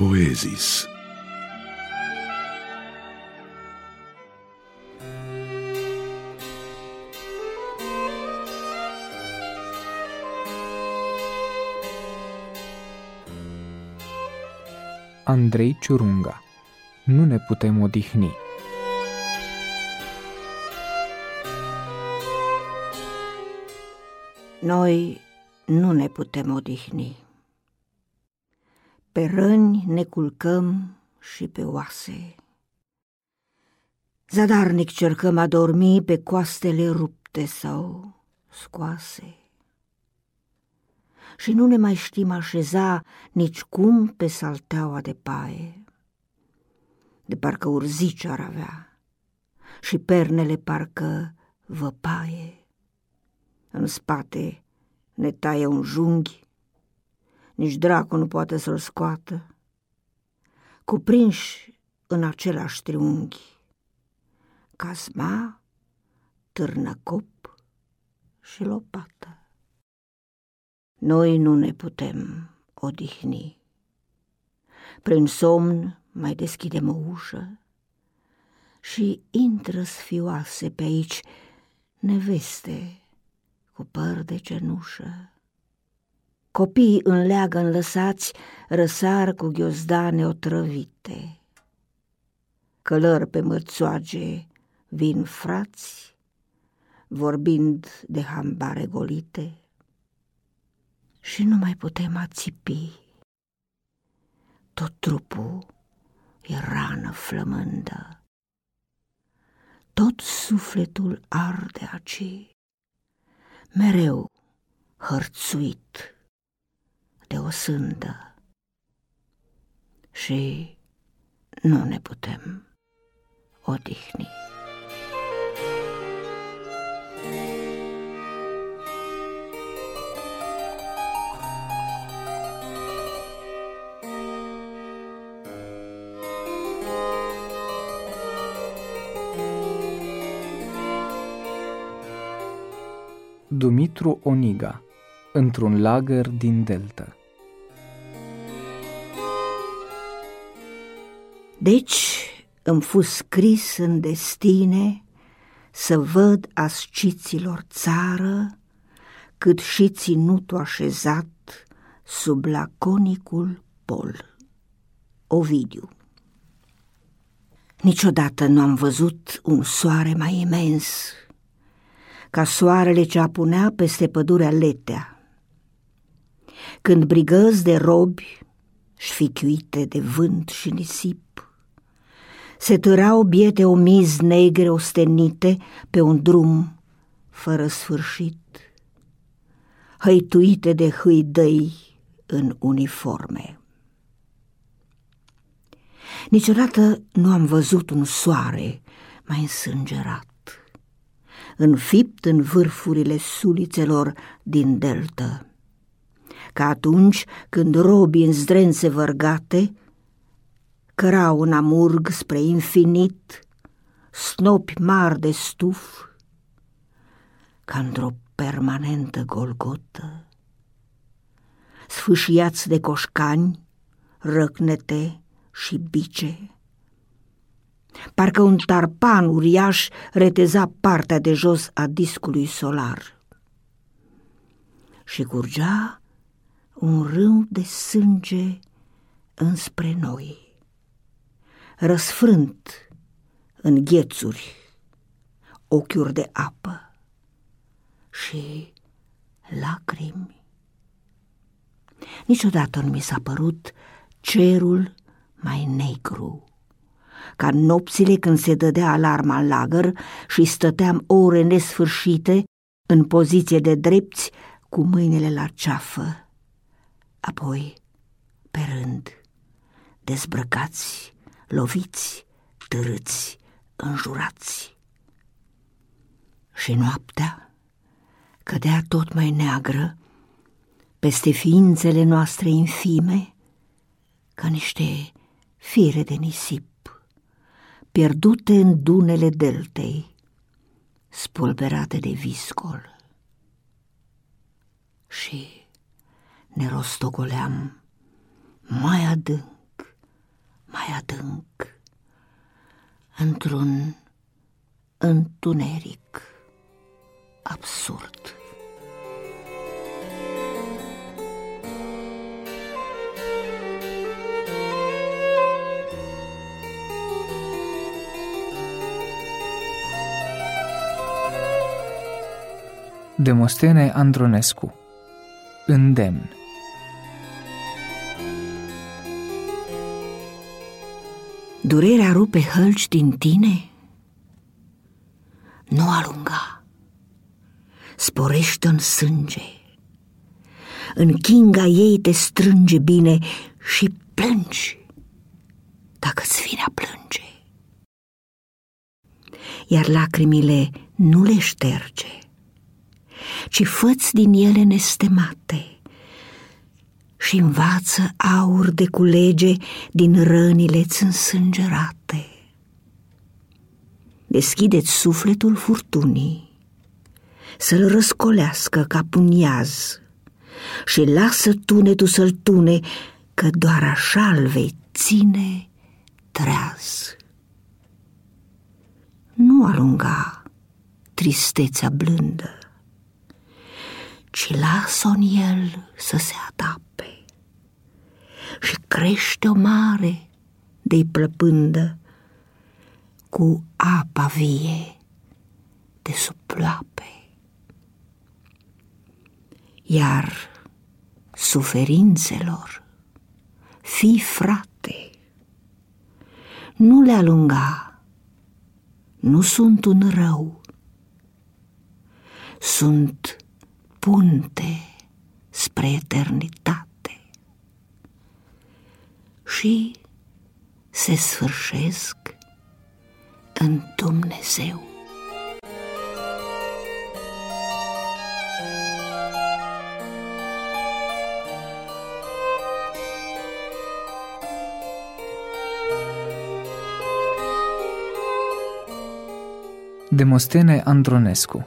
Poezis. Andrei Ciurunga Nu ne putem odihni Noi nu ne putem odihni. Pe răni ne culcăm și pe oase. Zadarnic cercăm a dormi pe coastele rupte sau scoase. Și nu ne mai știm așeza nici cum pe salteaua de paie. De parcă urzici ar avea și pernele parcă văpaie. În spate ne taie un junghi, nici dracu nu poate să-l scoată. Cuprinși în același triunghi, casma, târnăcop și lopată. Noi nu ne putem odihni. Prin somn mai deschidem o ușă și intră sfioase pe aici neveste cu păr de cenușă. Copiii în leagă înlăsați răsar cu ghiozdane otrăvite. Călări pe mărțoage vin frați, vorbind de hambare golite. Și nu mai putem ațipi. Tot trupul e rană flămândă. Tot sufletul arde aci mereu hărțuit de o sândă și nu ne putem odihni. Dumitru Oniga Într-un lagăr din Delta Deci îmi fu scris în destine să văd asciților țară cât și ținutul așezat sub laconicul pol. Ovidiu Niciodată nu am văzut un soare mai imens ca soarele ce apunea peste pădurea letea. Când brigăzi de robi, șfichiuite de vânt și nisip, se târau biete omizi negre ostenite pe un drum fără sfârșit, hăituite de hâidăi în uniforme. Niciodată nu am văzut un soare mai însângerat înfipt în vârfurile sulițelor din delta. Ca atunci când robii în zdrențe vărgate cărau în amurg spre infinit snopi mari de stuf, ca într-o permanentă golgotă, sfâșiați de coșcani, răcnete și bice, Parcă un tarpan uriaș reteza partea de jos a discului solar. Și curgea un râu de sânge înspre noi, răsfrânt în ghețuri, ochiuri de apă și lacrimi. Niciodată nu mi s-a părut cerul mai negru ca nopțile când se dădea alarma în lagăr și stăteam ore nesfârșite în poziție de drepți cu mâinile la ceafă. Apoi, pe rând, dezbrăcați, loviți, târâți, înjurați. Și noaptea cădea tot mai neagră peste ființele noastre infime ca niște fire de nisip pierdute în dunele deltei, spulberate de viscol. Și ne rostogoleam mai adânc mai adânc, într-un întuneric absurd. Demostene Andronescu Îndemn Durerea rupe hălci din tine? Nu alunga. Sporește în sânge. În chinga ei te strânge bine și plângi, dacă-ți vine a plânge. Iar lacrimile nu le șterge, ci făți din ele nestemate și învață aur de culege din rănile-ți însângerate. Deschideți sufletul furtunii, să-l răscolească ca puniaz și lasă tunetul să-l tune, că doar așa-l vei ține treaz. Nu alunga tristețea blândă, ci lasă în el să se adape și crește o mare de-i plăpândă cu apa vie de sub ploape. Iar suferințelor, fi frate, nu le alunga, nu sunt un rău, sunt punte spre eternitate și se sfârșesc în Dumnezeu. Demostene Andronescu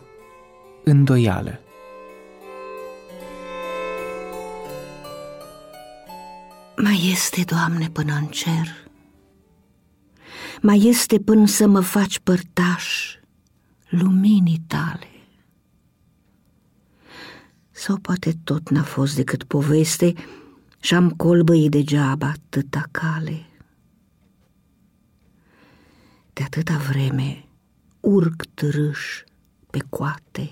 Îndoială Mai este, Doamne, până în cer. Mai este până să mă faci părtaș luminii tale. Sau poate tot n-a fost decât poveste și-am colbăit degeaba atâta cale. De atâta vreme urc târâș pe coate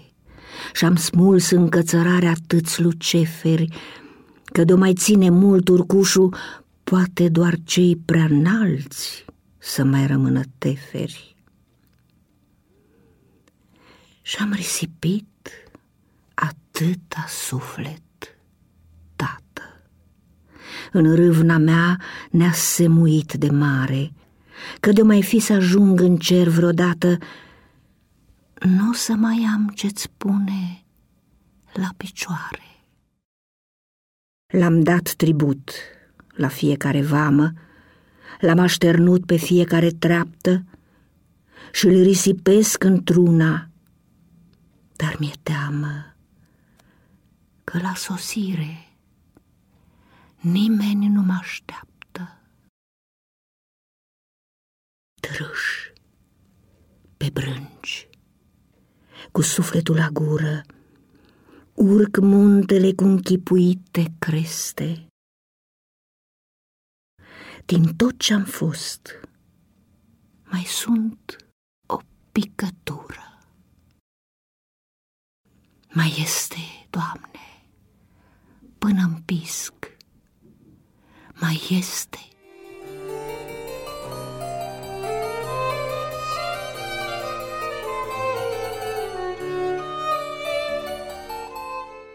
și-am smuls încățărarea atâți luceferi că de mai ține mult urcușul, poate doar cei prea înalți să mai rămână teferi. Și-am risipit atâta suflet, tată. În râvna mea ne-a semuit de mare, că de mai fi să ajung în cer vreodată, nu o să mai am ce-ți spune la picioare. L-am dat tribut la fiecare vamă, l-am așternut pe fiecare treaptă și îl risipesc într-una, dar mi-e teamă că la sosire nimeni nu mă așteaptă. Trâș pe brânci, cu sufletul la gură, urc muntele cu închipuite creste. Din tot ce-am fost, mai sunt o picătură. Mai este, Doamne, până în pisc, mai este